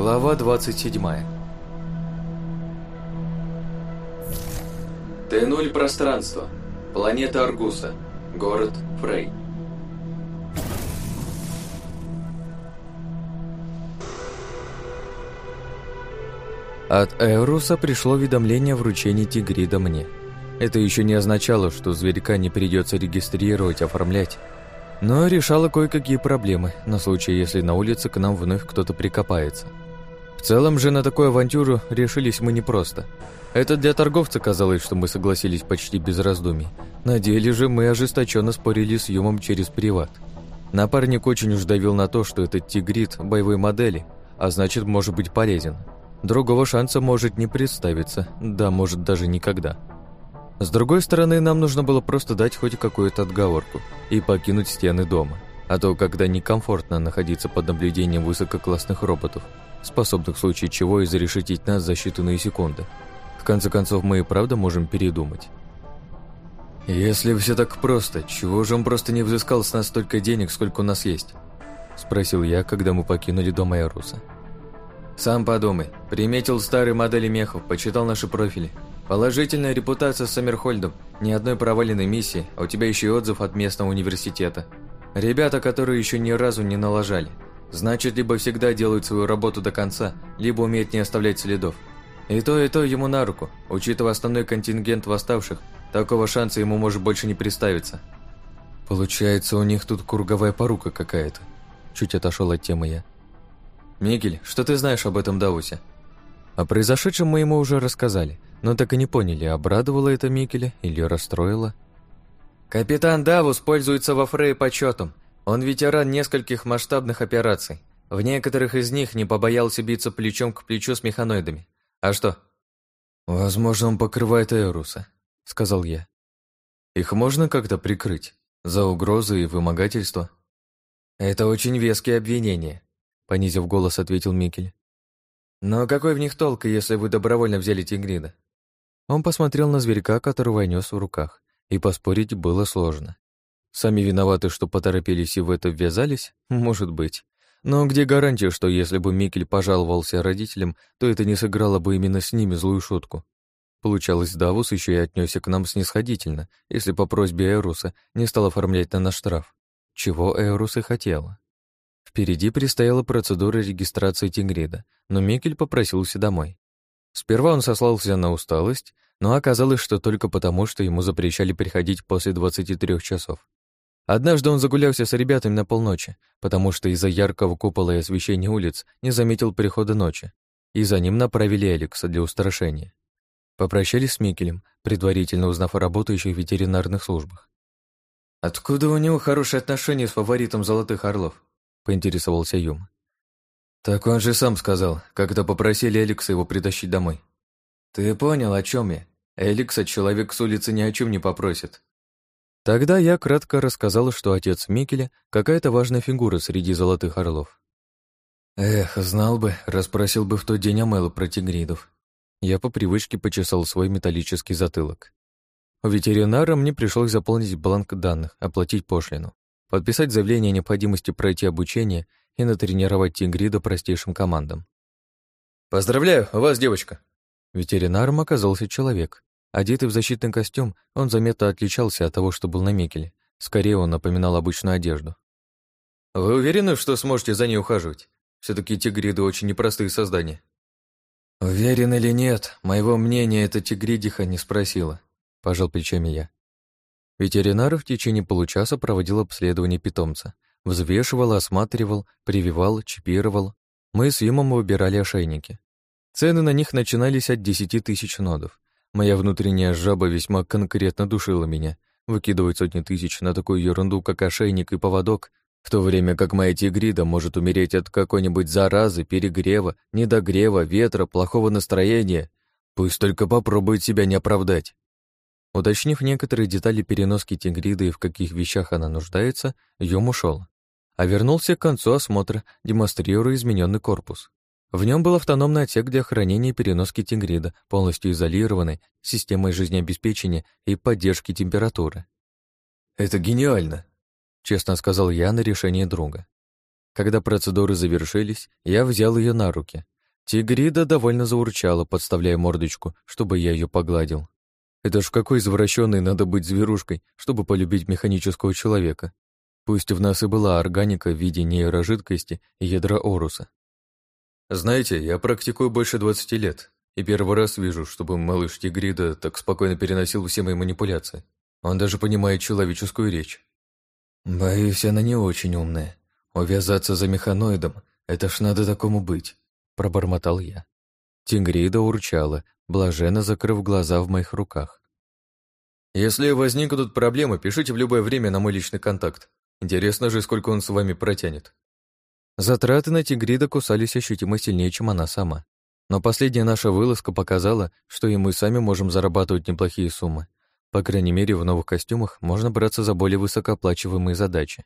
Глава 27 Т-0 пространство. Планета Аргуса. Город Фрей. От Эруса пришло уведомление о вручении Тигрида мне. Это еще не означало, что зверька не придется регистрировать, оформлять, но решало кое-какие проблемы на случай, если на улице к нам вновь кто-то прикопается. В целом же на такую авантюру решились мы непросто. Это для торговца казалось, что мы согласились почти без раздумий. На деле же мы ожесточенно спорили с Юмом через приват. Напарник очень уж давил на то, что этот тигрит боевой модели, а значит, может быть полезен. Другого шанса может не представиться, да, может даже никогда. С другой стороны, нам нужно было просто дать хоть какую-то отговорку и покинуть стены дома, а то когда некомфортно находиться под наблюдением высококлассных роботов, способных в случае чего изрешетить нас за считанные секунды. В конце концов, мы и правда можем передумать. «Если все так просто, чего же он просто не взыскал с нас столько денег, сколько у нас есть?» Спросил я, когда мы покинули дом Айруса. «Сам подумай. Приметил старые модели мехов, почитал наши профили. Положительная репутация с Саммерхольдом, ни одной проваленной миссии, а у тебя еще и отзыв от местного университета. Ребята, которые еще ни разу не налажали. Значит, либо всегда делают свою работу до конца, либо умеют не оставлять следов. И то, и то ему на руку. Учитывая основной контингент восставших, такого шанса ему может больше не представиться. Получается, у них тут круговая порука какая-то. Чуть отошел от темы я. «Мигель, что ты знаешь об этом Даусе?» О произошедшем мы ему уже рассказали, но так и не поняли, обрадовало это Микеля или расстроило. «Капитан Давус пользуется во Фрей почетом. Он ветеран нескольких масштабных операций. В некоторых из них не побоялся биться плечом к плечу с механоидами. А что?» «Возможно, он покрывает Эруса», — сказал я. «Их можно как-то прикрыть? За угрозы и вымогательство?» «Это очень веские обвинения понизив голос, ответил Микель. Но какой в них толк, если вы добровольно взяли Тигрида? Он посмотрел на зверька, которого я нес в руках, и поспорить было сложно. Сами виноваты, что поторопились и в это ввязались? Может быть. Но где гарантия, что если бы Микель пожаловался родителям, то это не сыграло бы именно с ними злую шутку? Получалось, Давус еще и отнесся к нам снисходительно, если по просьбе Эруса не стал оформлять на наш штраф. Чего Эрус и хотела. Впереди предстояла процедура регистрации Тигрида, но Микель попросился домой. Сперва он сослался на усталость, но оказалось, что только потому, что ему запрещали приходить после 23 часов. Однажды он загулялся с ребятами на полночи, потому что из-за яркого купола и освещения улиц не заметил прихода ночи, и за ним направили Эликса для устрашения. Попрощались с Микелем, предварительно узнав о работающих ветеринарных службах. «Откуда у него хорошие отношения с фаворитом Золотых Орлов?» поинтересовался Юм. «Так он же сам сказал, когда попросили Эликса его притащить домой». «Ты понял, о чем я? Эликса человек с улицы ни о чем не попросит». Тогда я кратко рассказал, что отец Микеля какая-то важная фигура среди золотых орлов. Эх, знал бы, расспросил бы в тот день Амелу про тигридов. Я по привычке почесал свой металлический затылок. У ветеринара мне пришлось заполнить бланк данных, оплатить пошлину подписать заявление о необходимости пройти обучение и натренировать тигрида простейшим командам. «Поздравляю, у вас девочка!» Ветеринаром оказался человек. Одетый в защитный костюм, он заметно отличался от того, что был на Мекеле. Скорее, он напоминал обычную одежду. «Вы уверены, что сможете за ней ухаживать? все таки тигриды очень непростые создания». «Уверен или нет, моего мнения эта тигридиха не спросила», — пожал плечами я. Ветеринар в течение получаса проводил обследование питомца. Взвешивал, осматривал, прививал, чипировал. Мы с Юмом выбирали ошейники. Цены на них начинались от 10 тысяч нодов. Моя внутренняя жаба весьма конкретно душила меня. Выкидывать сотни тысяч на такую ерунду, как ошейник и поводок, в то время как моя тигрида может умереть от какой-нибудь заразы, перегрева, недогрева, ветра, плохого настроения. Пусть только попробует себя не оправдать. Уточнив некоторые детали переноски тигриды и в каких вещах она нуждается, Юм ушел. А вернулся к концу осмотра, демонстрируя измененный корпус. В нем был автономный отсек для хранения и переноски тигрида, полностью изолированный, системой жизнеобеспечения и поддержки температуры. «Это гениально», — честно сказал я на решение друга. Когда процедуры завершились, я взял ее на руки. Тигрида довольно заурчала, подставляя мордочку, чтобы я ее погладил. Это ж какой извращенной надо быть зверушкой, чтобы полюбить механического человека. Пусть в нас и была органика в виде нейрожидкости и ядра Оруса. Знаете, я практикую больше 20 лет, и первый раз вижу, чтобы малыш Тигрида так спокойно переносил все мои манипуляции. Он даже понимает человеческую речь. Боюсь, она не очень умная. Увязаться за механоидом — это ж надо такому быть, пробормотал я. Тигрида урчала, блаженно закрыв глаза в моих руках. «Если возникнут проблемы, пишите в любое время на мой личный контакт. Интересно же, сколько он с вами протянет». Затраты на тигрида кусались ощутимо сильнее, чем она сама. Но последняя наша вылазка показала, что и мы сами можем зарабатывать неплохие суммы. По крайней мере, в новых костюмах можно браться за более высокооплачиваемые задачи.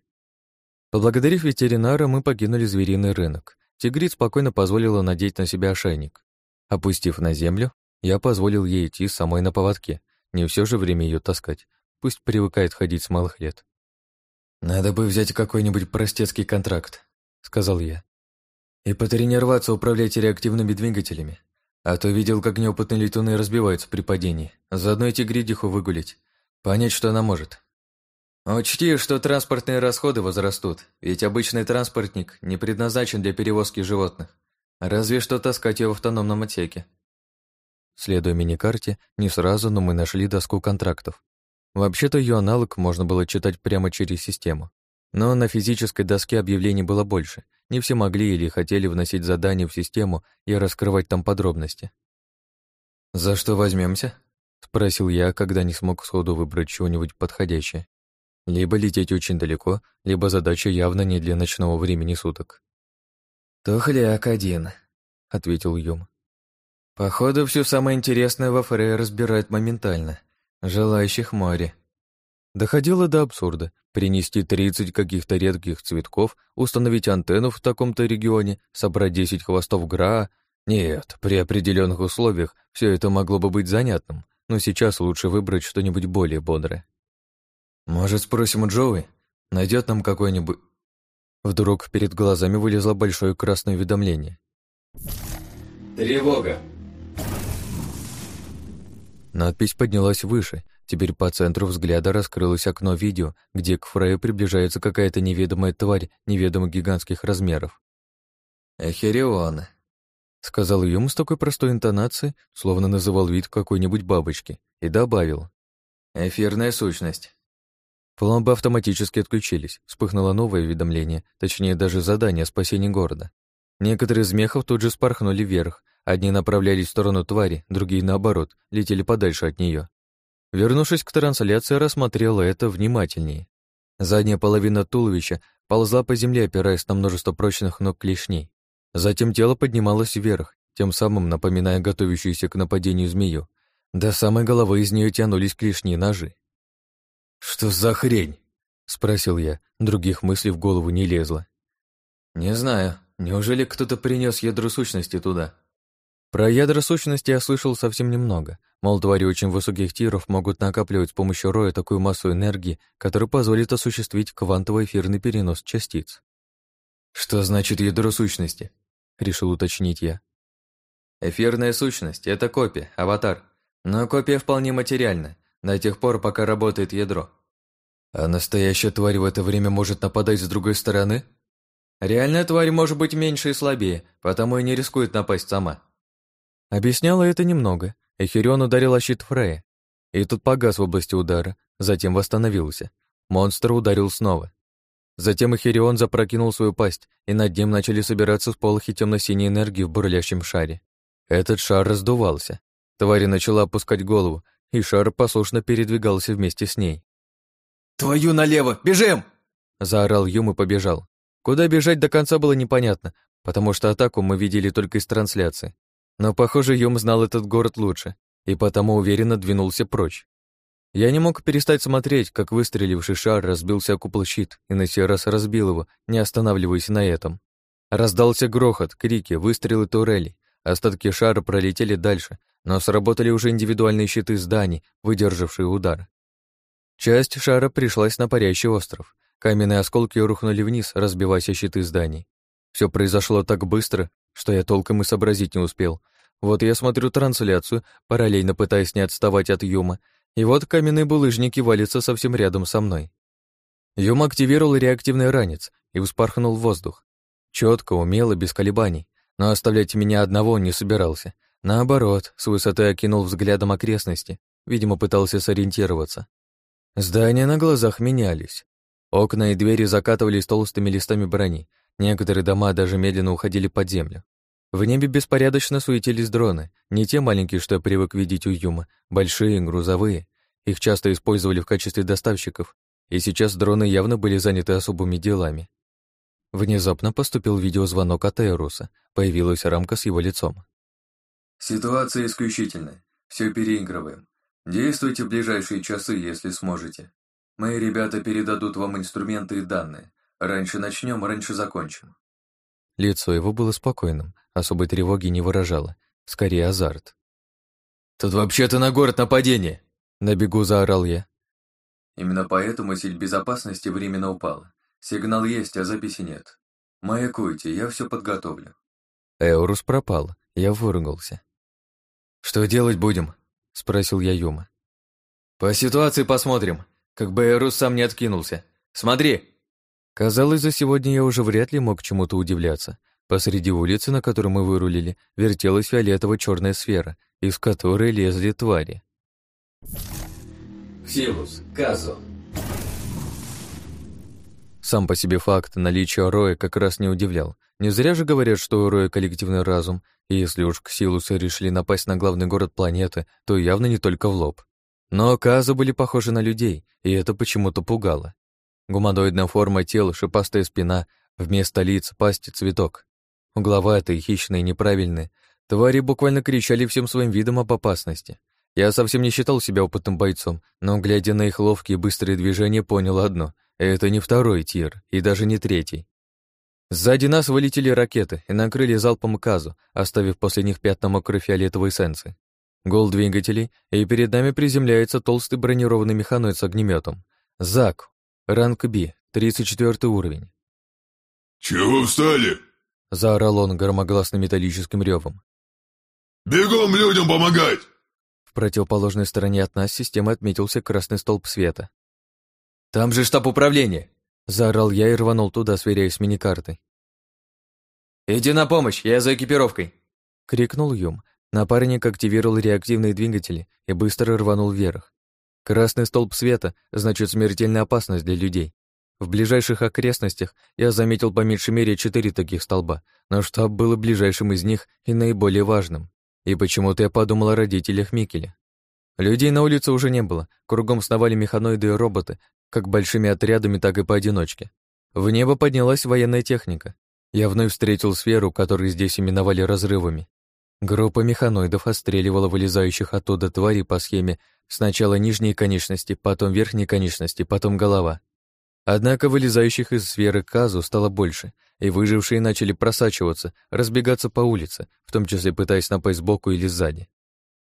Поблагодарив ветеринара, мы покинули звериный рынок. Тигрит спокойно позволила надеть на себя ошейник. Опустив на землю, я позволил ей идти самой на поводке, не все же время ее таскать. Пусть привыкает ходить с малых лет. «Надо бы взять какой-нибудь простецкий контракт», — сказал я. «И потренироваться управлять реактивными двигателями. А то видел, как неопытные летуны разбиваются при падении. Заодно эти гридиху выгулить. Понять, что она может. Учти, что транспортные расходы возрастут, ведь обычный транспортник не предназначен для перевозки животных. Разве что таскать его в автономном отсеке. Следуя мини-карте, не сразу, но мы нашли доску контрактов. Вообще-то ее аналог можно было читать прямо через систему. Но на физической доске объявлений было больше. Не все могли или хотели вносить задания в систему и раскрывать там подробности. «За что возьмемся? спросил я, когда не смог сходу выбрать чего-нибудь подходящее. Либо лететь очень далеко, либо задача явно не для ночного времени суток. «Тухляк один», — ответил Юм. «Походу, все самое интересное во Фрей разбирают моментально. Желающих море». Доходило до абсурда. Принести 30 каких-то редких цветков, установить антенну в таком-то регионе, собрать 10 хвостов Граа. Нет, при определенных условиях все это могло бы быть занятным, но сейчас лучше выбрать что-нибудь более бодрое. «Может, спросим у Джоуи? Найдет нам какой-нибудь...» Вдруг перед глазами вылезло большое красное уведомление. «Тревога!» Надпись поднялась выше, Теперь по центру взгляда раскрылось окно видео, где к Фрею приближается какая-то неведомая тварь неведомых гигантских размеров. «Эхерион», — сказал Юм с такой простой интонацией, словно называл вид какой-нибудь бабочки, и добавил. «Эфирная сущность». Пломбы автоматически отключились, вспыхнуло новое уведомление, точнее даже задание о спасении города. Некоторые из мехов тут же спорхнули вверх, одни направлялись в сторону твари, другие, наоборот, летели подальше от нее. Вернувшись к трансляции, рассмотрела это внимательнее. Задняя половина туловища ползла по земле, опираясь на множество прочных ног клешней. Затем тело поднималось вверх, тем самым напоминая готовящуюся к нападению змею. До самой головы из нее тянулись клешни ножи. «Что за хрень?» — спросил я. Других мыслей в голову не лезло. «Не знаю. Неужели кто-то принес ядро сущности туда?» Про ядра сущности я слышал совсем немного. Мол, твари очень высоких тиров могут накапливать с помощью роя такую массу энергии, которая позволит осуществить квантовый эфирный перенос частиц. «Что значит ядро сущности?» — решил уточнить я. «Эфирная сущность — это копия, аватар. Но копия вполне материальна, до тех пор, пока работает ядро. А настоящая тварь в это время может нападать с другой стороны? Реальная тварь может быть меньше и слабее, потому и не рискует напасть сама. Объясняло это немного. Эхирион ударил о щит Фрея. И тут погас в области удара, затем восстановился. Монстр ударил снова. Затем Эхирион запрокинул свою пасть, и над ним начали собираться сполохи темно-синей энергии в бурлящем шаре. Этот шар раздувался. Тварь начала опускать голову, и шар послушно передвигался вместе с ней. «Твою налево! Бежим!» Заорал Юм и побежал. Куда бежать до конца было непонятно, потому что атаку мы видели только из трансляции. Но, похоже, Юм знал этот город лучше, и потому уверенно двинулся прочь. Я не мог перестать смотреть, как выстреливший шар разбился о купол щит и на сей раз разбил его, не останавливаясь на этом. Раздался грохот, крики, выстрелы турелей. Остатки шара пролетели дальше, но сработали уже индивидуальные щиты зданий, выдержавшие удар. Часть шара пришлась на парящий остров. Каменные осколки рухнули вниз, разбиваясь щиты зданий. Все произошло так быстро, что я толком и сообразить не успел. Вот я смотрю трансляцию, параллельно пытаясь не отставать от Юма, и вот каменные булыжники валятся совсем рядом со мной. Юм активировал реактивный ранец и вспорхнул в воздух. Четко, умело, без колебаний. Но оставлять меня одного он не собирался. Наоборот, с высоты окинул взглядом окрестности, видимо, пытался сориентироваться. Здания на глазах менялись. Окна и двери закатывались толстыми листами брони, некоторые дома даже медленно уходили под землю. В небе беспорядочно суетились дроны, не те маленькие, что я привык видеть у Юма, большие, грузовые. Их часто использовали в качестве доставщиков, и сейчас дроны явно были заняты особыми делами. Внезапно поступил видеозвонок от Эруса, появилась рамка с его лицом. «Ситуация исключительная, все переигрываем. Действуйте в ближайшие часы, если сможете. Мои ребята передадут вам инструменты и данные. Раньше начнем, раньше закончим». Лицо его было спокойным, особой тревоги не выражало, скорее азарт. «Тут вообще-то на город нападение!» На бегу заорал я. Именно поэтому сеть безопасности временно упала. Сигнал есть, а записи нет. Маякуйте, я все подготовлю. Эурус пропал, я выругался. «Что делать будем?» — спросил я Юма. «По ситуации посмотрим, как бы Эурус сам не откинулся. Смотри!» Казалось, за сегодня я уже вряд ли мог чему-то удивляться. Посреди улицы, на которой мы вырулили, вертелась фиолетово черная сфера, из которой лезли твари. Силус, Казо. Сам по себе факт наличия Роя как раз не удивлял. Не зря же говорят, что у Роя коллективный разум, и если уж Ксилусы решили напасть на главный город планеты, то явно не только в лоб. Но Казы были похожи на людей, и это почему-то пугало. Гуманоидная форма тела, шипастая спина, вместо лиц пасти цветок. Угловатые, хищные, неправильные. Твари буквально кричали всем своим видом об опасности. Я совсем не считал себя опытным бойцом, но, глядя на их ловкие быстрые движения, понял одно — это не второй тир, и даже не третий. Сзади нас вылетели ракеты и накрыли залпом казу, оставив после них пятна мокрой фиолетовой эссенции. Гол двигателей, и перед нами приземляется толстый бронированный механоид с огнеметом. ЗАК, ранг Би, 34 уровень. «Чего встали?» — заорал он громогласным металлическим ревом. «Бегом людям помогать!» В противоположной стороне от нас системы отметился красный столб света. «Там же штаб управления!» Заорал я и рванул туда, сверяясь с миникартой. «Иди на помощь, я за экипировкой!» Крикнул Юм. Напарник активировал реактивные двигатели и быстро рванул вверх. Красный столб света значит смертельная опасность для людей. В ближайших окрестностях я заметил по меньшей мере четыре таких столба, но штаб был ближайшим из них и наиболее важным. И почему-то я подумал о родителях Микеля. Людей на улице уже не было, кругом сновали механоиды и роботы, как большими отрядами, так и поодиночке. В небо поднялась военная техника. Я вновь встретил сферу, которую здесь именовали разрывами. Группа механоидов отстреливала вылезающих оттуда тварей по схеме сначала нижние конечности, потом верхние конечности, потом голова. Однако вылезающих из сферы Казу стало больше, и выжившие начали просачиваться, разбегаться по улице, в том числе пытаясь напасть сбоку или сзади.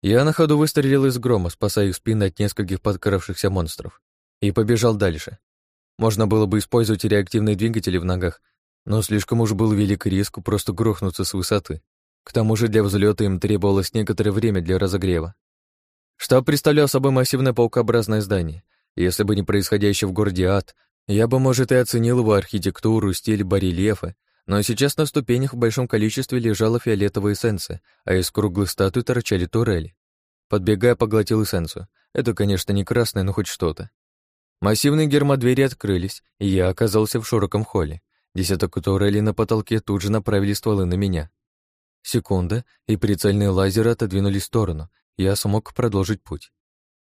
Я на ходу выстрелил из грома, спасая их спины от нескольких подкравшихся монстров, и побежал дальше. Можно было бы использовать реактивные двигатели в ногах, но слишком уж был велик риск просто грохнуться с высоты. К тому же для взлета им требовалось некоторое время для разогрева. Штаб представлял собой массивное паукообразное здание. Если бы не происходящее в городе ад, я бы, может, и оценил его архитектуру, стиль барельефа, но сейчас на ступенях в большом количестве лежала фиолетовая эссенция, а из круглых статуй торчали турели. Подбегая, поглотил эссенцию. Это, конечно, не красное, но хоть что-то. Массивные гермодвери открылись, и я оказался в широком холле. Десяток турелей на потолке тут же направили стволы на меня. Секунда, и прицельные лазеры отодвинулись в сторону, я смог продолжить путь.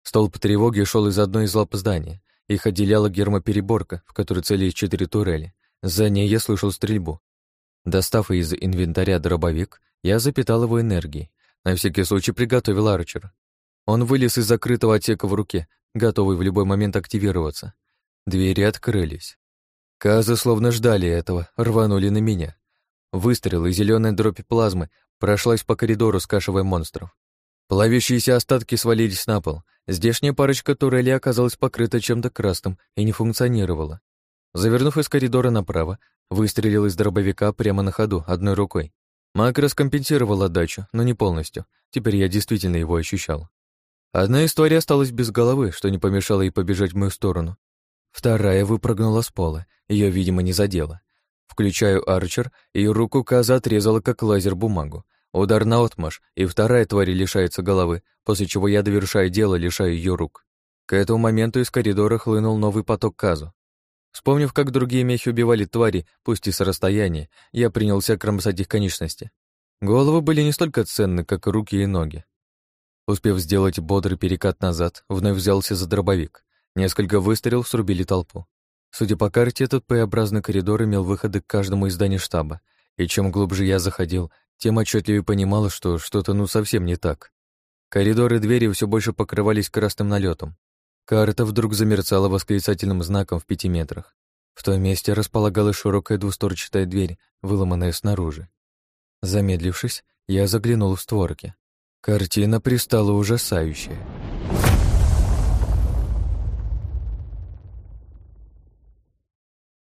Столб тревоги шел из одной из лап здания. Их отделяла гермопереборка, в которой целились четыре турели. За ней я слышал стрельбу. Достав из инвентаря дробовик, я запитал его энергией. На всякий случай приготовил арчер. Он вылез из закрытого отсека в руке, готовый в любой момент активироваться. Двери открылись. Казы словно ждали этого, рванули на меня. Выстрел и зеленая дробь плазмы прошлась по коридору, скашивая монстров. Плавящиеся остатки свалились на пол. Здешняя парочка турелей оказалась покрыта чем-то красным и не функционировала. Завернув из коридора направо, выстрелил из дробовика прямо на ходу, одной рукой. Макрос компенсировал отдачу, но не полностью. Теперь я действительно его ощущал. Одна история осталась без головы, что не помешало ей побежать в мою сторону. Вторая выпрыгнула с пола, ее, видимо, не задело. Включаю арчер, и руку Каза отрезала как лазер бумагу. Удар на отмаш, и вторая тварь лишается головы, после чего я довершаю дело, лишаю ее рук. К этому моменту из коридора хлынул новый поток Казу. Вспомнив, как другие мехи убивали твари, пусть и с расстояния, я принялся кромсать их конечности. Головы были не столько ценны, как руки и ноги. Успев сделать бодрый перекат назад, вновь взялся за дробовик. Несколько выстрелов срубили толпу. Судя по карте, этот П-образный коридор имел выходы к каждому из зданий штаба, и чем глубже я заходил, тем отчетливее понимал, что что-то ну совсем не так. Коридоры и двери все больше покрывались красным налетом. Карта вдруг замерцала восклицательным знаком в пяти метрах. В том месте располагалась широкая двусторчатая дверь, выломанная снаружи. Замедлившись, я заглянул в створки. Картина пристала ужасающая.